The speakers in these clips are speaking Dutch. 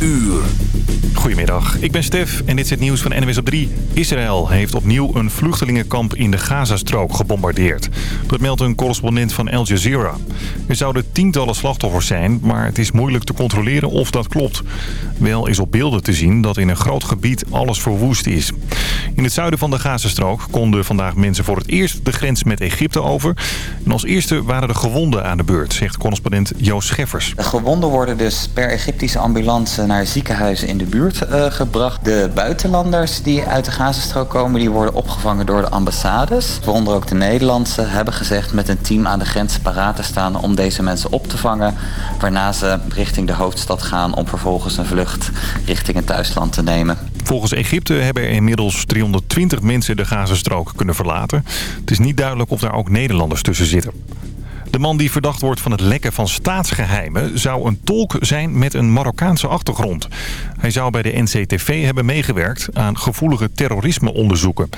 uur. Goedemiddag, ik ben Stef en dit is het nieuws van NWS op 3. Israël heeft opnieuw een vluchtelingenkamp in de Gazastrook gebombardeerd. Dat meldt een correspondent van Al Jazeera. Er zouden tientallen slachtoffers zijn, maar het is moeilijk te controleren of dat klopt. Wel is op beelden te zien dat in een groot gebied alles verwoest is. In het zuiden van de Gazastrook konden vandaag mensen voor het eerst de grens met Egypte over. En als eerste waren de gewonden aan de beurt, zegt correspondent Joost Scheffers. De gewonden worden dus per Egyptische ambulance naar ziekenhuizen in de buurt uh, gebracht. De buitenlanders die uit de Gazastrook komen, die worden opgevangen door de ambassades. Waaronder ook de Nederlandse hebben gezegd met een team aan de grens paraat te staan om deze mensen op te vangen. Waarna ze richting de hoofdstad gaan om vervolgens een vlucht richting het thuisland te nemen. Volgens Egypte hebben er inmiddels 320 mensen de Gazastrook kunnen verlaten. Het is niet duidelijk of daar ook Nederlanders tussen zitten. De man die verdacht wordt van het lekken van staatsgeheimen... zou een tolk zijn met een Marokkaanse achtergrond. Hij zou bij de NCTV hebben meegewerkt aan gevoelige terrorismeonderzoeken.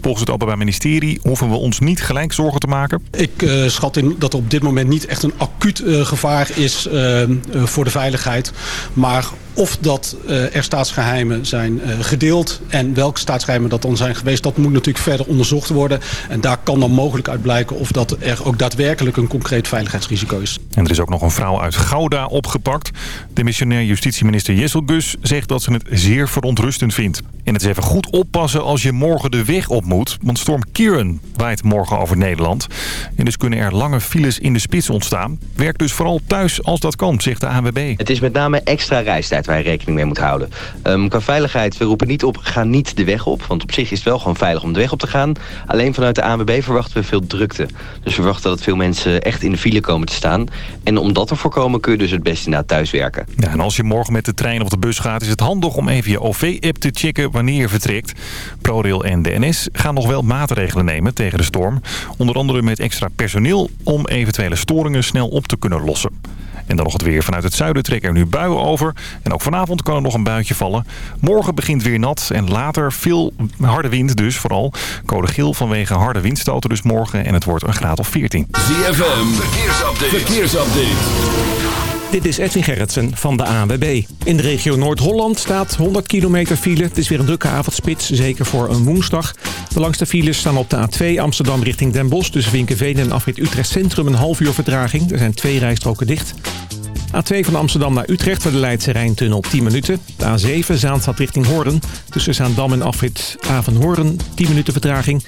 Volgens het Openbaar Ministerie hoeven we ons niet gelijk zorgen te maken. Ik uh, schat in dat er op dit moment niet echt een acuut uh, gevaar is uh, voor de veiligheid. Maar of dat er staatsgeheimen zijn gedeeld en welke staatsgeheimen dat dan zijn geweest... dat moet natuurlijk verder onderzocht worden. En daar kan dan mogelijk uit blijken of dat er ook daadwerkelijk een concreet veiligheidsrisico is. En er is ook nog een vrouw uit Gouda opgepakt. De missionair justitieminister Jessel Gus zegt dat ze het zeer verontrustend vindt. En het is even goed oppassen als je morgen de weg op moet. Want storm Kieran waait morgen over Nederland. En dus kunnen er lange files in de spits ontstaan. Werk dus vooral thuis als dat kan, zegt de ANWB. Het is met name extra reistijd waar je rekening mee moet houden. Um, qua veiligheid, we roepen niet op, ga niet de weg op. Want op zich is het wel gewoon veilig om de weg op te gaan. Alleen vanuit de ANWB verwachten we veel drukte. Dus we verwachten dat veel mensen echt in de file komen te staan. En om dat te voorkomen kun je dus het beste naar thuis werken. Ja, en als je morgen met de trein of de bus gaat... is het handig om even je OV-app te checken wanneer je vertrekt. ProRail en DNS gaan nog wel maatregelen nemen tegen de storm. Onder andere met extra personeel om eventuele storingen snel op te kunnen lossen. En dan nog het weer. Vanuit het zuiden trekken er nu buien over. En ook vanavond kan er nog een buitje vallen. Morgen begint weer nat en later veel harde wind dus vooral. Code geel vanwege harde windstoten dus morgen. En het wordt een graad of 14. ZFM, verkeersupdate. verkeersupdate. Dit is Edwin Gerritsen van de ANWB. In de regio Noord-Holland staat 100 kilometer file. Het is weer een drukke avondspits, zeker voor een woensdag. De langste files staan op de A2 Amsterdam richting Den Bosch... tussen Vinkenveen en afrit Utrecht Centrum een half uur vertraging. Er zijn twee rijstroken dicht. A2 van Amsterdam naar Utrecht voor de Leidse Rijntunnel 10 minuten. De A7 Zaanstad richting Hoorn. Tussen Zaandam en afrit Avenhoorn 10 minuten vertraging.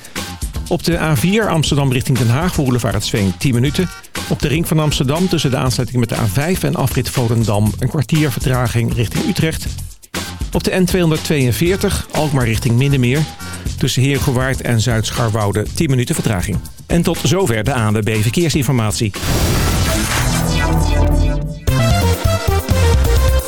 Op de A4 Amsterdam richting Den Haag voor Zween 10 minuten. Op de ring van Amsterdam tussen de aansluiting met de A5 en afrit Volendam een kwartier vertraging richting Utrecht. Op de N242 Alkmaar richting Middenmeer. Tussen Heergewaard en Zuid-Scharwoude 10 minuten vertraging. En tot zover de ANWB Verkeersinformatie.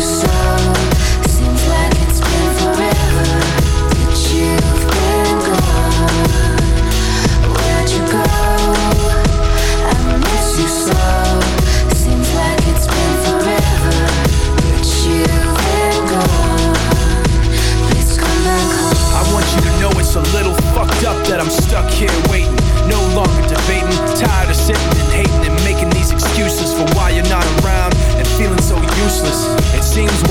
So. seems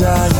die.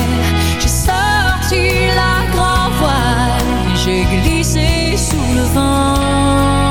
Sorti la grand voile j'ai glissé sous le vent.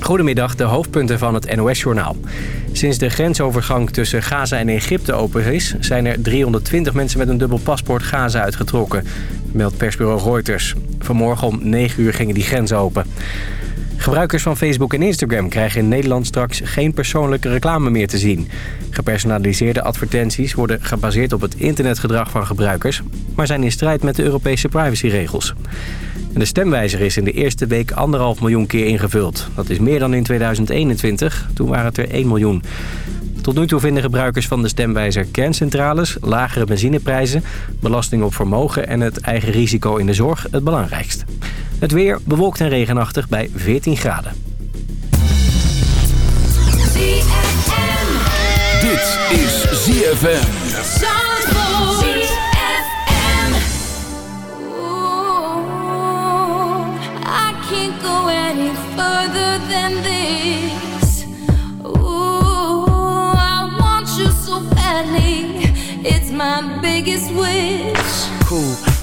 Goedemiddag, de hoofdpunten van het NOS-journaal. Sinds de grensovergang tussen Gaza en Egypte open is... zijn er 320 mensen met een dubbel paspoort Gaza uitgetrokken... meldt persbureau Reuters. Vanmorgen om 9 uur gingen die grenzen open. Gebruikers van Facebook en Instagram krijgen in Nederland straks geen persoonlijke reclame meer te zien. Gepersonaliseerde advertenties worden gebaseerd op het internetgedrag van gebruikers... maar zijn in strijd met de Europese privacyregels. De stemwijzer is in de eerste week anderhalf miljoen keer ingevuld. Dat is meer dan in 2021, toen waren het er 1 miljoen. Tot nu toe vinden gebruikers van de stemwijzer kerncentrales, lagere benzineprijzen, belasting op vermogen en het eigen risico in de zorg het belangrijkst. Het weer bewolkt en regenachtig bij 14 graden. Dit is ZFM. Any further than this. Ooh, I want you so badly. It's my biggest wish. cool.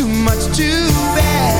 too much too bad.